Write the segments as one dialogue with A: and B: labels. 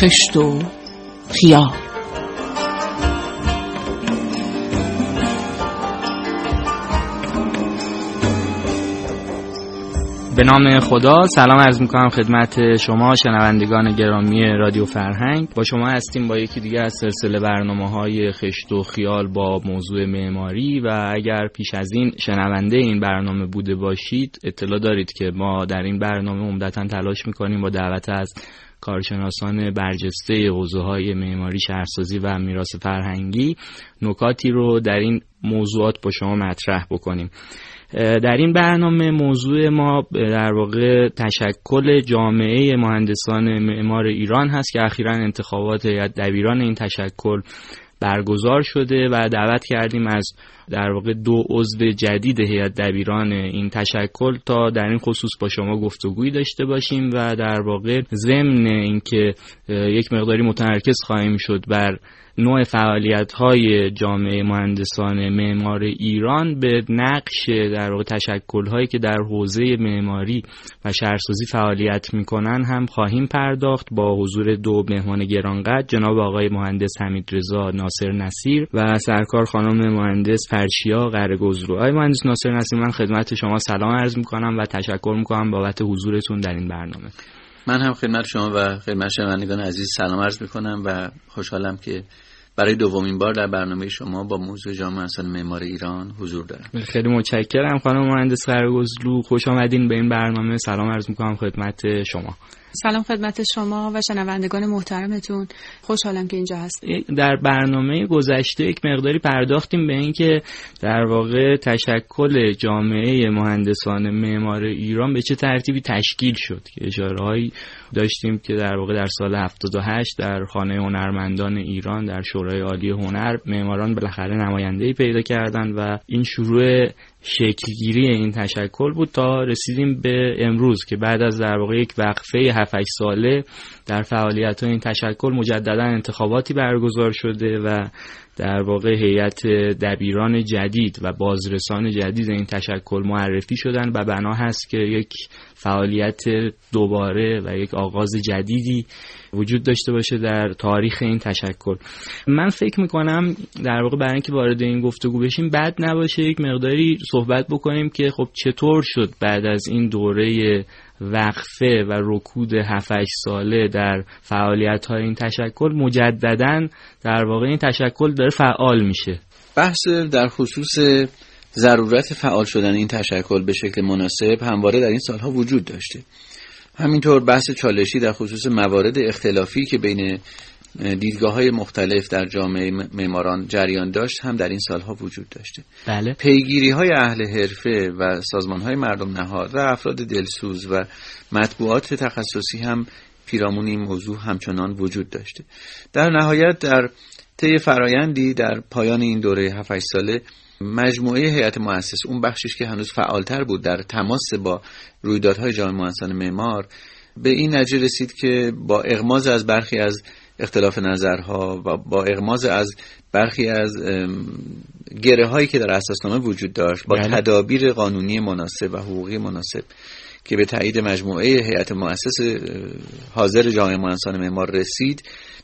A: خشت و خیال.
B: به نام خدا سلام عرض می‌کنم خدمت شما شنوندگان گرامی رادیو فرهنگ. با شما هستیم با یکی دیگه از سلسله برنامه های خشت و خیال با موضوع معماری و اگر پیش از این شنونده این برنامه بوده باشید اطلاع دارید که ما در این برنامه عمدتا تلاش می‌کنیم با دعوت از کارشناسان برجسته حوزه های معماری شهرسازی و میراث فرهنگی نکاتی رو در این موضوعات با شما مطرح بکنیم. در این برنامه موضوع ما در واقع تشکل جامعه مهندسان معمار ایران هست که اخیرا انتخابات هیئت دبیران این تشکل برگزار شده و دعوت کردیم از در واقع دو عضو جدید هیئت دبیران این تشکل تا در این خصوص با شما گفتگویی داشته باشیم و در واقع ضمن اینکه یک مقداری متمرکز خواهیم شد بر نوع فعالیت های جامعه مهندسان معمار ایران به نقش در واقع تشکل هایی که در حوزه معماری و شهرسازی فعالیت می‌کنن هم خواهیم پرداخت با حضور دو مهمان گرانقدر جناب آقای مهندس حمید رضا ناصر نصیر و سرکار خانم مهندس فرشیا قرگزرو آقای مهندس ناصر نصیر من خدمت شما سلام عرض می‌کنم و تشکر می‌کنم بابت حضورتون در این برنامه.
C: من هم خدمت شما و خدمت شنوندگان عزیز سلام عرض می‌کنم و خوشحالم که برای دومین بار در برنامه شما با موضوع جامعه اصلا معمار ایران حضور دارم.
B: خیلی متشکرم خانم مهندس خرگزلو خوش آمدین به این برنامه. سلام عرض می‌کنم خدمت شما.
D: سلام خدمت شما و شنوندگان محترمتون. خوشحالم که اینجا هست
B: در برنامه گذشته یک مقداری پرداختیم به اینکه در واقع تشکل جامعه مهندسان معمار ایران به چه ترتیبی تشکیل شد که اشاره داشتیم که در واقع در سال 78 در خانه هنرمندان ایران در شورای عالی هنر معماران بالاخره نماینده‌ای پیدا کردند و این شروع شکلگیری این تشکل بود تا رسیدیم به امروز که بعد از در واقع یک وقفه 7 ساله در فعالیت این تشکل مجددا انتخاباتی برگزار شده و در واقع هیئت دبیران جدید و بازرسان جدید این تشکل معرفی شدن و بنا هست که یک فعالیت دوباره و یک آغاز جدیدی وجود داشته باشه در تاریخ این تشکل. من فکر می‌کنم در واقع برای اینکه وارد این گفتگو بشیم بد نباشه یک مقداری صحبت بکنیم که خب چطور شد بعد از این دوره وقفه و رکود 7 ساله در فعالیت های این تشکل مجددا در واقع این تشکل داره فعال میشه؟
C: بحث در خصوص ضرورت فعال شدن این تشکل به شکل مناسب همواره در این سالها وجود داشته. همینطور بحث چالشی در خصوص موارد اختلافی که بین دیدگاه های مختلف در جامعه معماران جریان داشت هم در این سالها وجود داشته
B: بله.
C: پیگیری های اهل حرفه و سازمان های مردم نهاد و افراد دلسوز و مطبوعات تخصصی هم پیرامون این موضوع همچنان وجود داشته در نهایت در طی فرایندی در پایان این دوره 7 ساله مجموعه هیئت مؤسس اون بخشش که هنوز فعالتر بود در تماس با رویدادهای جامعه مؤسسان معمار به این نتیجه رسید که با اغماز از برخی از اختلاف نظرها و با اغماز از برخی از گره هایی که در اساسنامه وجود داشت با بله. تدابیر قانونی مناسب و حقوقی مناسب که به تایید مجموعه هیئت مؤسس حاضر جامعه مؤسسان معمار رسید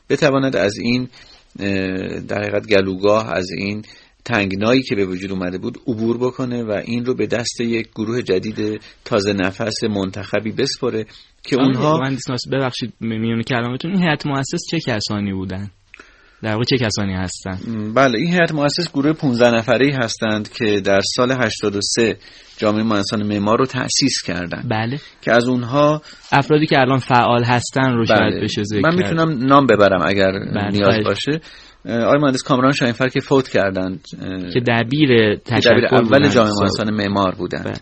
C: بتواند از این در حقیقت گلوگاه از این تنگنایی که به وجود اومده بود عبور بکنه و این رو به دست یک گروه جدید تازه نفس منتخبی بسپره که اونها
B: ببخشید میونه کلامتون این هیئت مؤسس چه کسانی بودن در واقع چه کسانی هستند
C: بله این هیئت مؤسس گروه 15 نفره هستند که در سال 83 جامعه مؤسسان معمار رو تأسیس کردن
B: بله
C: که از اونها
B: افرادی که الان فعال هستن رو بله. شاید بشه ذکر
C: من می‌تونم نام ببرم اگر بله. نیاز. باشه آقای مهندس کامران شاینفر که فوت کردند
B: که دبیر تشکل
C: اول جامعه مهندسان معمار بودند بله.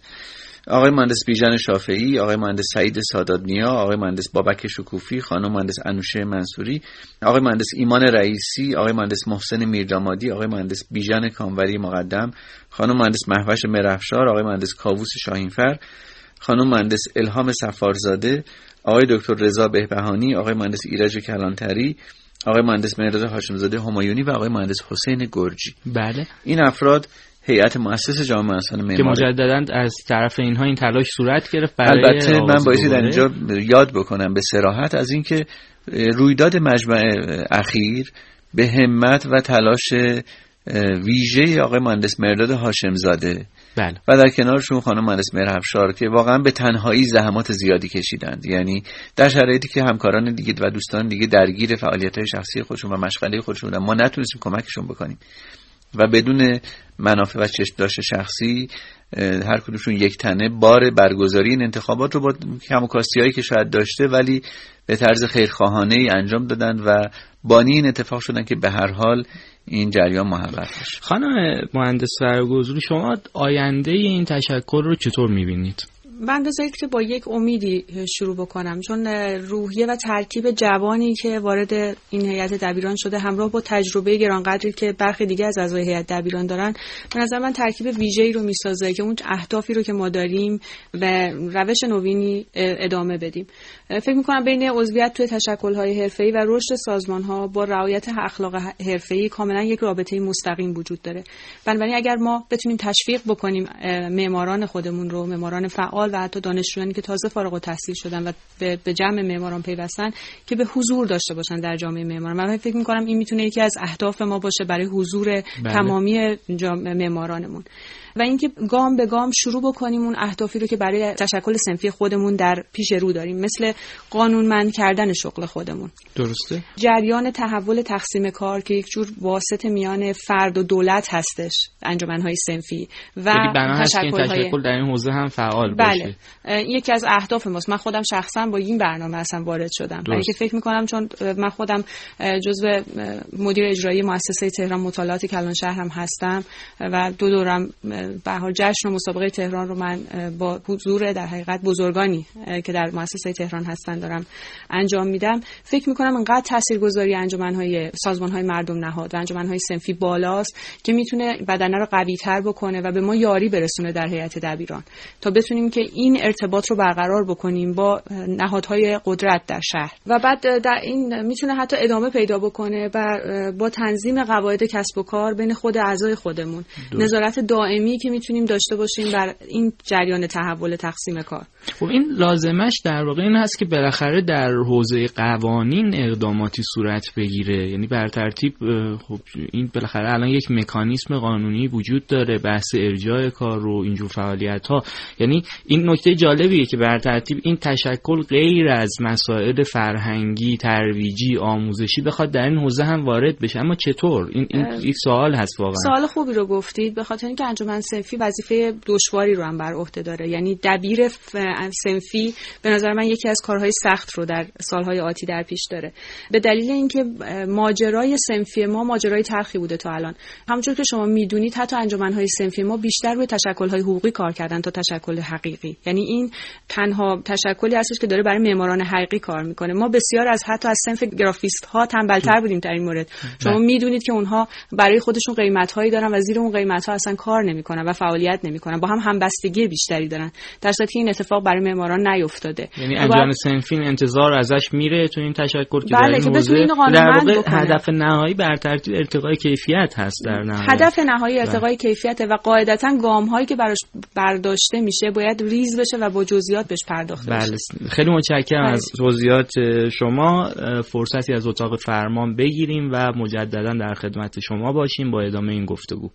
C: آقای مهندس بیژن شافعی، آقای مهندس سعید سادادنیا، آقای مهندس بابک شکوفی، خانم مهندس انوشه منصوری، آقای مهندس ایمان رئیسی، آقای مهندس محسن میردامادی، آقای مهندس بیژن کاموری مقدم، خانم مهندس محوش مرفشار، آقای مهندس کاووس شاهینفر، خانم مهندس الهام سفارزاده، آقای دکتر رضا بهبهانی، آقای مهندس ایرج کلانتری، آقای مهندس مهرز هاشمزاده همایونی و آقای مهندس حسین گرجی.
B: بله.
C: این افراد هیئت مؤسس جامعه مؤسسان معماری.
B: که مجددا از طرف اینها این تلاش صورت گرفت برای
C: البته من بایستی در اینجا یاد بکنم به سراحت از اینکه رویداد مجمع اخیر به همت و تلاش ویژه آقای مهندس مرداد هاشمزاده
B: بله.
C: و در کنارشون خانم مهندس مرحبشار که واقعا به تنهایی زحمات زیادی کشیدند یعنی در شرایطی که همکاران دیگه و دوستان دیگه درگیر فعالیت های شخصی خودشون و مشغله خودشون بودن ما نتونستیم کمکشون بکنیم و بدون منافع و چشم داشت شخصی هر کدومشون یک تنه بار برگزاری این انتخابات رو با کم و که شاید داشته ولی به طرز خیرخواهانه ای انجام دادن و بانی این اتفاق شدن که به هر حال این جریان محقق بشه
B: خانم مهندس فرگوزلو شما آینده این تشکل رو چطور می‌بینید؟
D: من بذارید که با یک امیدی شروع بکنم. چون روحیه و ترکیب جوانی که وارد این هیئت دبیران شده همراه با تجربه گرانقدری که برخی دیگه از اعضای هیئت دبیران دارن به نظر من ترکیب ویژه‌ای رو می‌سازه که اون اهدافی رو که ما داریم و روش نوینی ادامه بدیم. فکر می‌کنم بین عضویت توی تشکل‌های حرفه‌ای و رشد سازمان‌ها با رعایت اخلاق حرفه‌ای کاملا یک رابطه مستقیم وجود داره. بنابراین اگر ما بتونیم تشویق بکنیم معماران خودمون رو معماران فعال و حتی دانشجویانی که تازه فارغ التحصیل شدن و به جمع معماران پیوستن که به حضور داشته باشن در جامعه معماران من فکر می‌کنم این می‌تونه یکی از اهداف ما باشه برای حضور بله. تمامی معمارانمون و اینکه گام به گام شروع بکنیم اون اهدافی رو که برای تشکل سنفی خودمون در پیش رو داریم مثل قانونمند کردن شغل خودمون.
B: درسته؟
D: جریان تحول تقسیم کار که یک جور واسط میان فرد و دولت هستش انجمنهای سنفی
B: و تشکل, تشکل در این حوزه هم فعال
D: بله. باشه یکی از اهداف ماست. من خودم شخصا با این برنامه اصلا وارد شدم. برای که فکر می‌کنم چون من خودم جزو مدیر اجرایی مؤسسه تهران مطالعات کلان شهرم هستم و دو دورم به حال جشن و مسابقه تهران رو من با حضور در حقیقت بزرگانی که در مؤسسه تهران هستن دارم انجام میدم. فکر می‌کنم انقدر تاثیرگذاری انجمنهای سازمانهای مردم نهاد و انجمنهای سنفی بالاست که می‌تونه بدنه رو قوی تر بکنه و به ما یاری برسونه در هیئت دبیران. تا بتونیم که این ارتباط رو برقرار بکنیم با نهادهای قدرت در شهر. و بعد در این می‌تونه حتی ادامه پیدا بکنه و با تنظیم قواعد کسب و کار بین خود اعضای خودمون. نظارت دائمی که می‌تونیم داشته باشیم بر این جریان تحول تقسیم کار.
B: خب این لازمش در واقع این هست که بالاخره در حوزه قوانین اقداماتی صورت بگیره. یعنی بر ترتیب خب این بالاخره الان یک مکانیسم قانونی وجود داره بحث ارجاع کار رو اینجور فعالیت ها یعنی این نکته جالبیه که بر ترتیب این تشکل غیر از مسائل فرهنگی ترویجی آموزشی بخواد در این حوزه هم وارد بشه. اما چطور؟ این این یک سوال هست واقعا.
D: سوال خوبی رو گفتید. به خاطر اینکه انجمن سنفی وظیفه دشواری رو هم بر عهده داره. یعنی دبیر سنفی به نظر من یکی از کارهای سخت رو در سالهای آتی در پیش داره. به دلیل اینکه ماجرای سنفی ما ماجرای تلخی بوده تا الان. همونجور که شما می‌دونید حتی انجمنهای سنفی ما بیشتر روی تشکل‌های حقوقی کار کردن تا تشکل حقیقی. یعنی این تنها تشکلی هستش که داره برای معماران حقیقی کار می‌کنه. ما بسیار از حتی از سنف گرافیست ها تنبلتر بودیم در این مورد. شما بله. می‌دونید که اونها برای خودشون قیمت هایی دارن و زیر اون قیمت ها اصلا کار نمی‌کنن. و فعالیت نمی‌کنن. با هم همبستگی بیشتری دارن. در صورتی که این اتفاق برای معماران نیفتاده.
B: یعنی انجام سنفین انتظار ازش میره تو این تشکر که
D: بله
B: در
D: این در واقع
B: هدف نهایی بر ترتیب ارتقای کیفیت هست در نهایت.
D: هدف نهایی بله. ارتقای کیفیت و قاعدتا گام هایی که براش برداشته میشه باید ریز بشه و با جزئیات بهش پرداخته بله.
B: بشه خیلی متشکرم از بله. توضیحات شما. فرصتی از اتاق فرمان بگیریم و مجددا در خدمت شما باشیم با ادامه این گفتگو.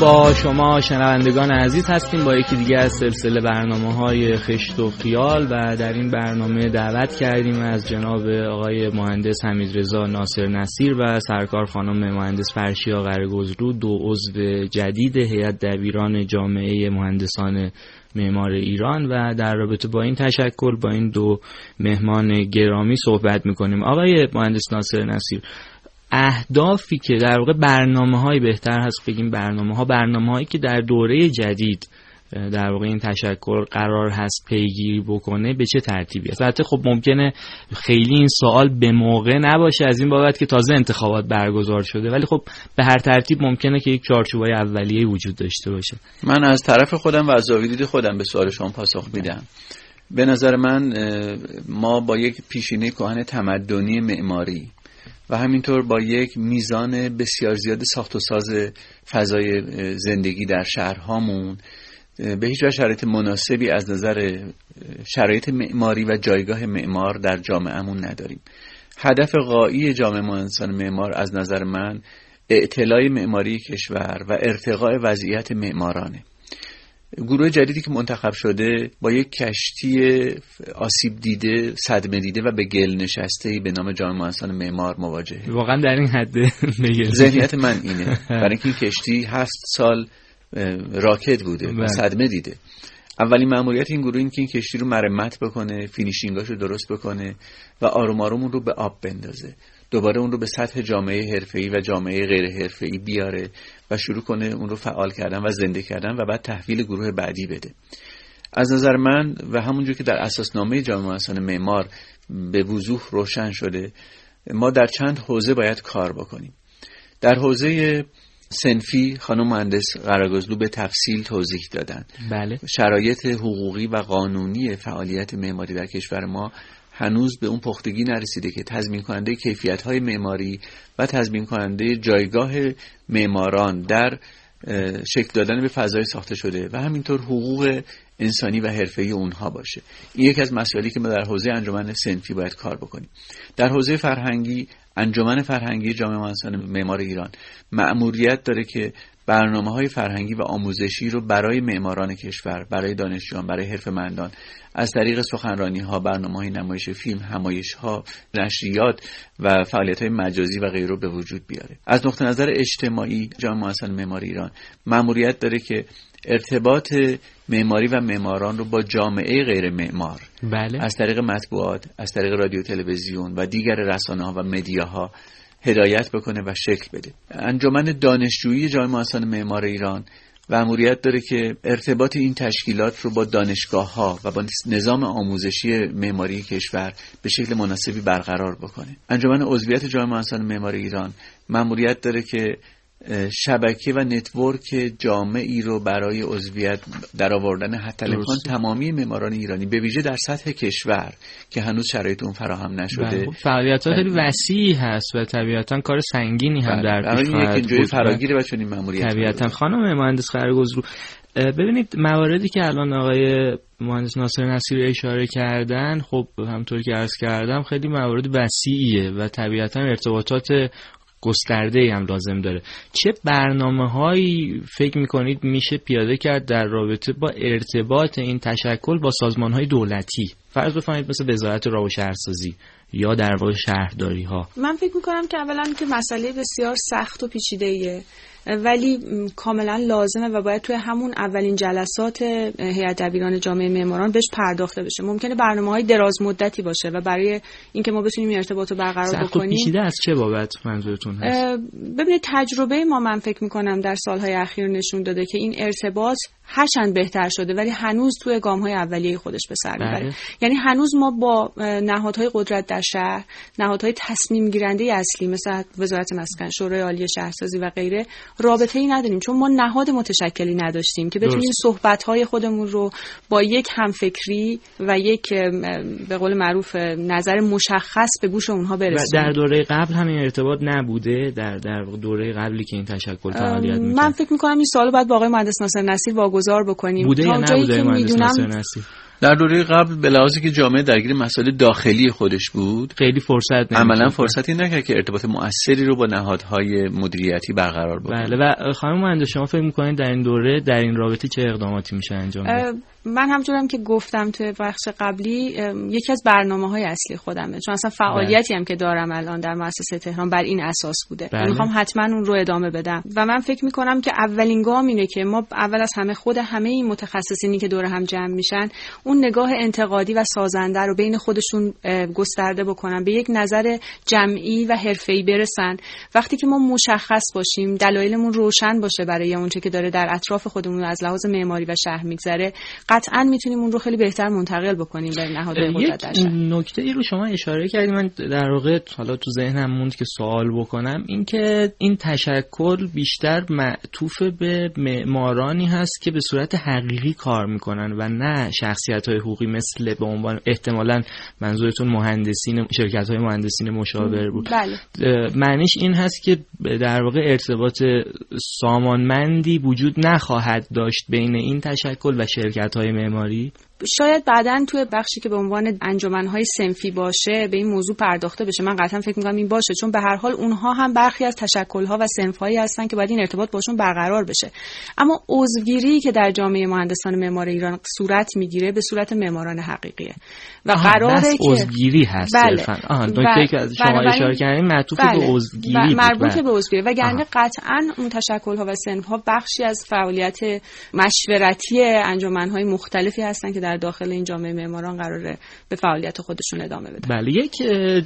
B: با شما شنوندگان عزیز هستیم با یکی دیگه از سلسله برنامه های خشت و خیال و در این برنامه دعوت کردیم از جناب آقای مهندس حمید رضا ناصر نصیر و سرکار خانم مهندس فرشی قرگزلو دو عضو جدید هیئت دبیران جامعه مهندسان معمار ایران و در رابطه با این تشکل با این دو مهمان گرامی صحبت می‌کنیم. آقای مهندس ناصر نصیر اهدافی که در واقع برنامه های بهتر هست بگیم برنامه ها برنامه هایی که در دوره جدید در واقع این تشکر قرار هست پیگیری بکنه به چه ترتیبی است؟ البته خب ممکنه خیلی این سوال به موقع نباشه از این بابت که تازه انتخابات برگزار شده ولی خب به هر ترتیب ممکنه که یک چارچوبای اولیه وجود داشته باشه.
C: من از طرف خودم و از زاویه خودم به سوال شما پاسخ میدم. به نظر من ما با یک پیشینه کهن تمدنی معماری و همینطور با یک میزان بسیار زیاد ساخت و ساز فضای زندگی در شهرهامون به هیچ شرایط مناسبی از نظر شرایط معماری و جایگاه معمار در جامعهمون نداریم. هدف غایی جامعه انسان معمار از نظر من اعتلاع معماری کشور و ارتقاء وضعیت معمارانه. گروه جدیدی که منتخب شده با یک کشتی آسیب دیده صدمه دیده و به گل نشسته به نام جامعه انسان معمار مواجهه
B: واقعا در این حد
C: ذهنیت من اینه. برای اینکه این کشتی هفت سال راکت بوده و
B: بله.
C: صدمه دیده. اولین مأموریت این گروه این که این کشتی رو مرمت بکنه فینیشینگاش رو درست بکنه و آروم آروم اون رو به آب بندازه. دوباره اون رو به سطح جامعه حرفه‌ای و جامعه غیر حرفه‌ای بیاره. و شروع کنه اون رو فعال کردن و زنده کردن و بعد تحویل گروه بعدی بده. از نظر من و همونجور که در اساسنامه جامعه انسان معمار به وضوح روشن شده ما در چند حوزه باید کار بکنیم. در حوزه سنفی خانم مهندس قراگزلو به تفصیل توضیح دادن.
B: بله.
C: شرایط حقوقی و قانونی فعالیت معماری در کشور ما هنوز به اون پختگی نرسیده که تضمین کننده کیفیت های معماری و تضمین کننده جایگاه معماران در شکل دادن به فضای ساخته شده و همینطور حقوق انسانی و حرفه‌ای اونها باشه. این یکی از مسائلی که ما در حوزه انجمن سنفی باید کار بکنیم. در حوزه فرهنگی انجمن فرهنگی جامعه انسان معمار ایران مأموریت داره که برنامه های فرهنگی و آموزشی رو برای معماران کشور برای دانشجویان برای حرفه‌مندان از طریق سخنرانی ها برنامه های نمایش فیلم همایش ها نشریات و فعالیت های مجازی و غیره به وجود بیاره. از نقطه نظر اجتماعی جامعه انسان معماری ایران مأموریت داره که ارتباط معماری و معماران رو با جامعه غیر معمار
B: بله.
C: از طریق مطبوعات از طریق رادیو تلویزیون و دیگر رسانه ها و مدیاها هدایت بکنه و شکل بده. انجمن دانشجویی جامعه انسان معمار ایران مأموریت داره که ارتباط این تشکیلات رو با دانشگاه ها و با نظام آموزشی معماری کشور به شکل مناسبی برقرار بکنه. انجمن عضویت جامعه انسان معمار ایران مأموریت داره که شبکه و نتورک جامعی رو برای عضویت در آوردن حتی الان تمامی معماران ایرانی به ویژه در سطح کشور که هنوز شرایط اون فراهم نشده.
B: فعالیت ها خیلی وسیعی هست و طبیعتا کار سنگینی هم در پیش
C: خواهد جای فراگیر و چنین
B: طبیعتا خانم مهندس خرگزرو ببینید مواردی که الان آقای مهندس ناصر نصیر اشاره کردن خب همطور که عرض کردم خیلی موارد وسیعیه و طبیعتا ارتباطات گسترده هم لازم داره. چه برنامه هایی فکر می‌کنید میشه پیاده کرد در رابطه با ارتباط این تشکل با سازمان های دولتی؟ فرض بفرمایید مثل وزارت راه و شهرسازی یا در واقع شهرداری ها
D: من فکر می‌کنم که اولا که مسئله بسیار سخت و پیچیده ایه ولی کاملا لازمه و باید توی همون اولین جلسات هیئت دبیران جامعه معماران بهش پرداخته بشه. ممکنه برنامه های دراز مدتی باشه و برای اینکه ما بتونیم این ارتباط رو برقرار بکنیم.
B: پیچیده از چه بابت منظورتون هست؟
D: ببینید تجربه ما من فکر می‌کنم در سالهای اخیر نشون داده که این ارتباط هرچند بهتر شده ولی هنوز توی گام های اولیه خودش به سر می‌بره. یعنی هنوز ما با نهادهای قدرت در شهر نهادهای تصمیم گیرنده اصلی مثل وزارت مسکن شورای عالی شهرسازی و غیره رابطه ای نداریم. چون ما نهاد متشکلی نداشتیم که بتونیم صحبت های خودمون رو با یک همفکری و یک به قول معروف نظر مشخص به گوش اونها برسونیم
B: در دوره قبل همین ارتباط نبوده؟ در در دوره قبلی که این تشکل فعالیت می‌کرد؟
D: من فکر می‌کنم این سوال بعد با آقای مهندس ناصر نصیر واگذار بکنیم.
B: بوده یا نبوده مهندس ناصر نصیر
C: در دوره قبل به لحاظی که جامعه درگیر مسائل داخلی خودش بود
B: خیلی فرصت
C: عملا فرصتی نکرد که ارتباط مؤثری رو با نهادهای مدیریتی برقرار بکنه.
B: بله و خانم مهندس شما فکر می‌کنید در این دوره در این رابطه چه اقداماتی میشه انجام
D: من همچنانم که گفتم توی بخش قبلی یکی از برنامه های اصلی خودمه. چون اصلا فعالیتی هم که دارم الان در مؤسسه تهران بر این اساس بوده. بله. می‌خوام حتما اون رو ادامه بدم. و من فکر می‌کنم که اولین گام اینه که ما اول از همه خود همه این متخصصینی که دور هم جمع میشن اون نگاه انتقادی و سازنده رو بین خودشون گسترده بکنن به یک نظر جمعی و حرفه‌ای برسن. وقتی که ما مشخص باشیم دلایلمون روشن باشه برای اونچه که داره در اطراف خودمون از لحاظ معماری و شهر میگذره قطعا می‌تونیم اون رو خیلی بهتر منتقل بکنیم به نهادهای قدرت
B: یک نکته ای رو شما اشاره کردیم من در واقع حالا تو ذهنم موند که سوال بکنم. اینکه این تشکل بیشتر معطوف به معمارانی هست که به صورت حقیقی کار می‌کنن و نه شخصیت های حقوقی مثل به عنوان احتمالا منظورتون مهندسین شرکت های مهندسین مشاور بود.
D: بله.
B: معنیش این هست که در واقع ارتباط سامانمندی وجود نخواهد داشت بین این تشکل و شرکت های معماری
D: شاید بعدا توی بخشی که به عنوان انجمنهای سنفی باشه به این موضوع پرداخته بشه. من قطعا فکر می‌کنم این باشه چون به هر حال اونها هم برخی از تشکلها و سنفهایی هستن که باید این ارتباط باشون برقرار بشه. اما عضوگیری که در جامعه مهندسان معمار ایران صورت می‌گیره به صورت معماران حقیقیه.
B: و قراره که عضوگیری هست بله. نکته که از شما اشاره کردین معطوف بله. به عضوگیری
D: مربوط بله. به عضوگیری. وگرنه قطعا اون تشکلها و سنفها بخشی از فعالیت مشورتی انجمنهای مختلفی هستن که در داخل این جامعه معماران قراره به فعالیت خودشون ادامه بده.
B: بله یک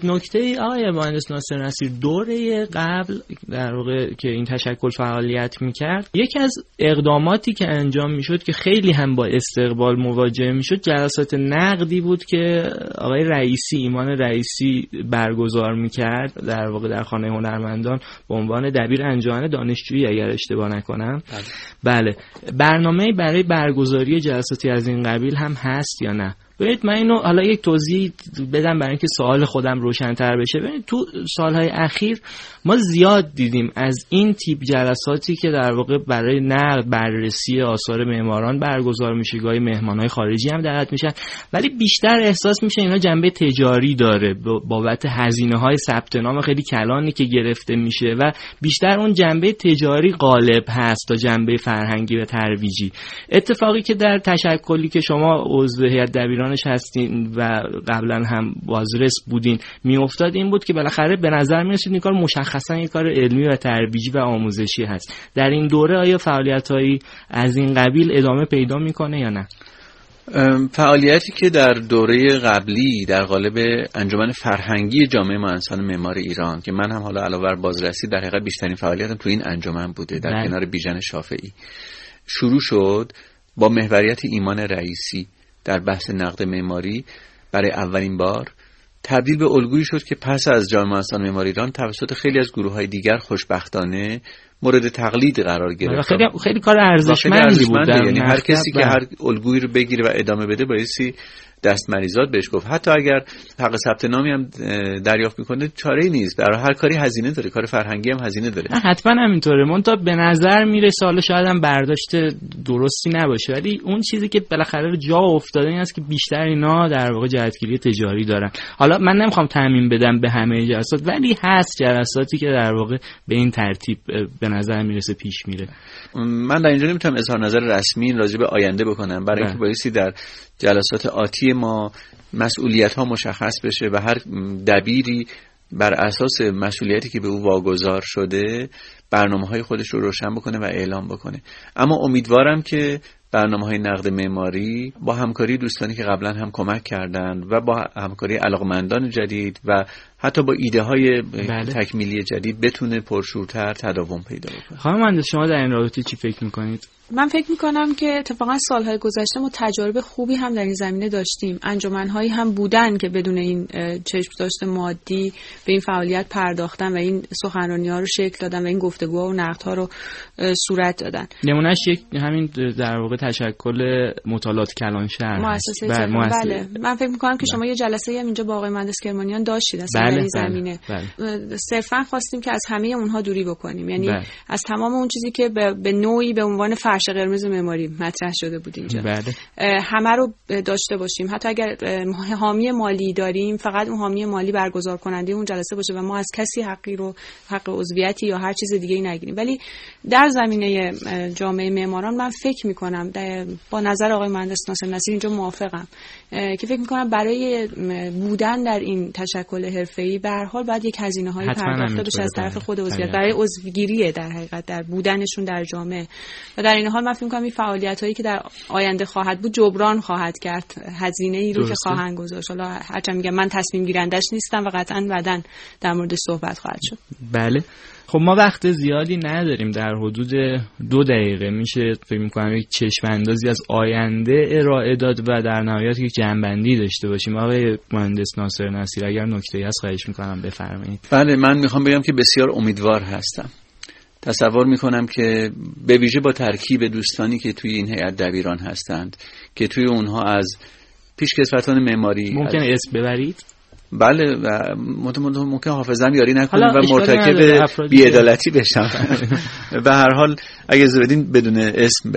B: نکته ای آقای مهندس ناصر نصیر دوره قبل در واقع که این تشکل فعالیت می‌کرد یکی از اقداماتی که انجام می‌شد که خیلی هم با استقبال مواجه می‌شد جلسات نقدی بود که آقای رئیسی ایمان رئیسی برگزار می‌کرد در واقع در خانه هنرمندان به عنوان دبیر انجمن دانشجویی اگر اشتباه نکنم. بله, بله. برنامه برای برگزاری جلساتی از این قبیل هم هست یا نه. ببینید من اینو حالا یک توضیح بدم برای اینکه سوال خودم روشنتر بشه. ببینید تو سالهای اخیر ما زیاد دیدیم از این تیپ جلساتی که در واقع برای نقد بررسی آثار معماران برگزار میشه. گاهی مهمانهای خارجی هم دعوت میشن ولی بیشتر احساس میشه اینا جنبه تجاری داره بابت هزینه های ثبت نام خیلی کلانی که گرفته میشه و بیشتر اون جنبه تجاری غالب هست تا جنبه فرهنگی و ترویجی. اتفاقی که در تشکلی که شما عضو هیئت دبیران دانش هستین و قبلا هم بازرس بودین. میافتاد این بود که بالاخره به نظر می این کار مشخصا یک کار علمی و تربیجی و آموزشی هست. در این دوره آیا فعالیت هایی از این قبیل ادامه پیدا می‌کنه یا نه؟
C: فعالیتی که در دوره قبلی در قالب انجمن فرهنگی جامعه مهندسان معمار ایران که من هم حالا علاوه بر بازرسی در حقیقت بیشترین فعالیتم تو این انجمن بوده در بله. کنار بیژن شافعی. شروع شد با محوریت ایمان رئیسی. در بحث نقد معماری برای اولین بار تبدیل به الگویی شد که پس از جامعه انسان معماری ایران توسط خیلی از گروه های دیگر خوشبختانه مورد تقلید قرار گرفت
B: خیلی خیلی کار ارزشمندی بود.
C: یعنی هر کسی که هر الگویی رو بگیره و ادامه بده بایستی دست مریضات بهش گفت. حتی اگر حق ثبت نامی هم دریافت می‌کنه چاره نیست. برای هر کاری هزینه داره. کار فرهنگی هم هزینه داره.
B: حتما همینطوره. من تا به نظر می‌رسه حالا شاید هم برداشت درستی نباشه. ولی اون چیزی که بالاخره جا افتاده این است که بیشتر اینا در واقع جهتگیری تجاری دارن. حالا من نمی‌خوام تعمین بدم به همه جلسات ولی هست جلساتی که در واقع به این ترتیب به نظر می‌رسه پیش میره.
C: من در اینجا نمی‌تونم اظهار نظر رسمی راجع به آینده بکنم. برای اینکه. بایستی در جلسات آتی ما مسئولیت ها مشخص بشه و هر دبیری بر اساس مسئولیتی که به او واگذار شده برنامه های خودش رو روشن بکنه و اعلام بکنه اما امیدوارم که برنامه های نقد معماری با همکاری دوستانی که قبلا هم کمک کردند و با همکاری علاقمندان جدید و حتی با ایده های بله. تکمیلی جدید بتونه پرشورتر تداوم پیدا بکنه
B: خانم شما در این رابطه چی فکر می‌کنید؟
D: من فکر می‌کنم که اتفاقا سالهای گذشته ما تجارب خوبی هم در این زمینه داشتیم انجمنهایی هم بودن که بدون این چشم داشته مادی به این فعالیت پرداختن و این سخنرانی ها رو شکل دادن و این گفتگوها و نقدها رو صورت دادن
B: نمونهش یک همین در واقع تشکل مطالعات کلان شهر
D: مؤسسه بله, بله. من فکر می‌کنم که شما بله. یه جلسه هم اینجا با آقای مهندس کرمانیان داشتید اصلا بله. در این بله. زمینه بله. صرفا خواستیم که از همه اونها دوری بکنیم یعنی بله. از تمام اون چیزی که به, به نوعی به عنوان فرش قرمز معماری مطرح شده بود اینجا.
B: بله.
D: همه رو داشته باشیم. حتی اگر حامی مالی داریم فقط اون حامی مالی برگزار کننده اون جلسه باشه و ما از کسی حقی رو حق عضویتی یا هر چیز دیگه ای نگیریم. ولی در زمینه جامعه معماران من فکر می‌کنم با نظر آقای مهندس ناصر نصیر اینجا موافقم که فکر می‌کنم برای بودن در این تشکل حرفه‌ای به هر حال باید یک هزینه های پرداخته بشه از طرف خود عضویت. برای عضوگیری در حقیقت در بودنشون در جامعه. و در این حال من فکر می‌کنم این فعالیت هایی که در آینده خواهد بود جبران خواهد کرد. هزینه ای رو که خواهند گذاشت. حالا هرچند میگم من تصمیم گیرندش نیستم و قطعا بعدا در موردش صحبت خواهد شد.
B: بله. خب ما وقت زیادی نداریم در حدود دو دقیقه. میشه فکر می‌کنم یک چشم اندازی از آینده ارائه داد و در نهایت یک جنبندی داشته باشیم. آقای مهندس ناصر نصیر اگر نکته هست خواهش می‌کنم بفرمایید.
C: بله من می‌خوام بگم که بسیار امیدوار هستم. تصور می‌کنم که به ویژه با ترکیب دوستانی که توی این هیئت دبیران هستند که توی اونها از پیشکسوتان معماری
B: ممکن اسم ببرید؟
C: بله و ممکن حافظم یاری نکنم و مرتکب بیعدالتی بشم به هر حال اگه زودین بدون اسم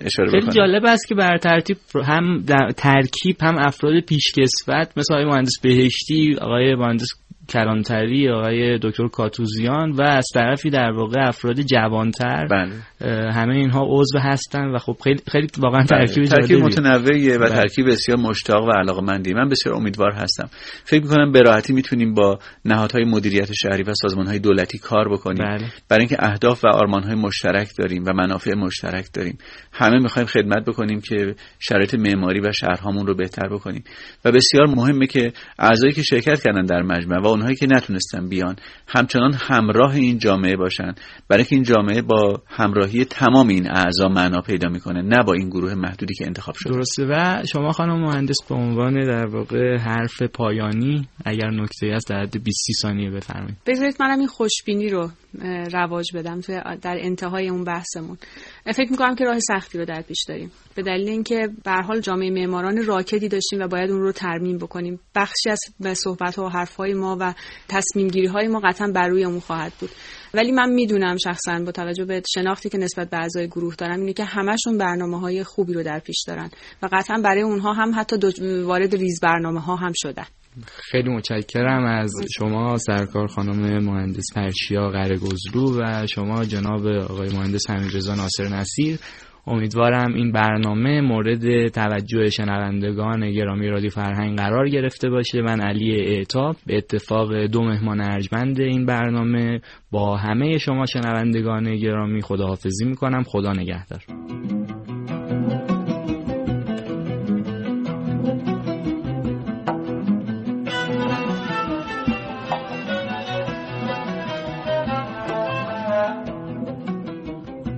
C: اشاره بکنم.
B: خیلی جالب است که بر ترتیب هم ترکیب هم افراد پیشکسوت مثل آقای مهندس بهشتی آقای مهندس کلانتری آقای دکتر کاتوزیان و از طرفی در واقع افراد جوانتر
C: بله.
B: همه اینها عضو هستن و خب خیلی خیلی واقعا
C: بله.
B: ترکیب
C: ترکیب متنوعیه و بله. ترکیب بسیار مشتاق و علاقمندی من بسیار امیدوار هستم فکر می‌کنم به راحتی می‌تونیم با نهادهای مدیریت شهری و سازمانهای دولتی کار بکنیم
B: بله.
C: برای اینکه اهداف و آرمانهای مشترک داریم و منافع مشترک داریم همه می‌خوایم خدمت بکنیم که شرایط معماری و شهرهامون رو بهتر بکنیم و بسیار مهمه که اعضایی که شرکت کردن در مجمع و اونهایی که نتونستن بیان همچنان همراه این جامعه باشن برای که این جامعه با همراهی تمام این اعضا معنا پیدا می‌کنه نه با این گروه محدودی که انتخاب شده.
B: درسته. و شما خانم مهندس به عنوان در واقع حرف پایانی اگر نکته هست در حد 20 ثانیه بفرمایید.
D: بذارید منم این خوشبینی رو رواج بدم در انتهای اون بحثمون. فکر می‌کنم که راه سختی رو در پیش داریم. به دلیل اینکه به حال جامعه معماران راکدی داشتیم و باید اون رو ترمیم بکنیم. بخشی از صحبت ها و حرف های ما و تصمیم گیری های ما قطعا بر روی اون خواهد بود. ولی من می‌دونم شخصا با توجه به شناختی که نسبت به اعضای گروه دارم اینه که همشون برنامه های خوبی رو در پیش دارن و قطعا برای اونها هم حتی وارد ریز برنامه ها هم شدن.
B: خیلی متشکرم از شما سرکار خانم مهندس فرشیا قرگزلو و شما جناب آقای مهندس حمیدرضا ناصر نصیر. امیدوارم این برنامه مورد توجه شنوندگان گرامی رادیو فرهنگ قرار گرفته باشه. من علی اعتاب. به اتفاق دو مهمان ارجمند این برنامه با همه شما شنوندگان گرامی خداحافظی می‌کنم. خدا نگهدار.